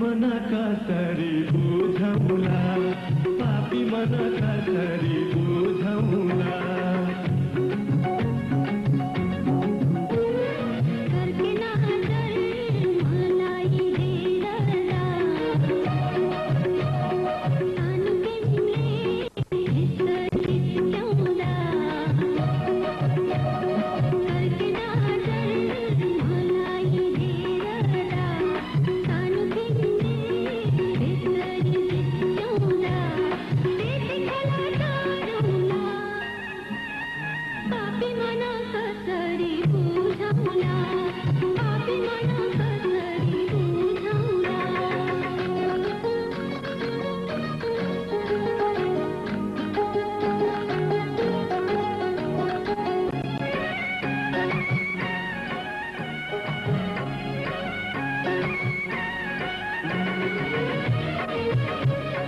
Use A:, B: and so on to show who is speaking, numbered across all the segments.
A: मनका तरी बुझौला पापी मनका तरी बुझौला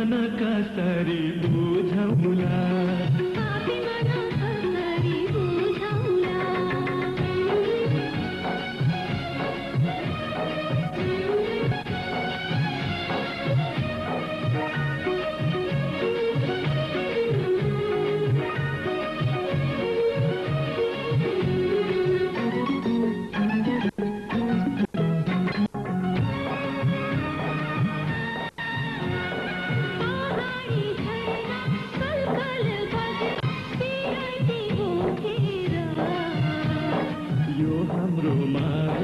A: मन कसरी बुझौला हाम्रो मा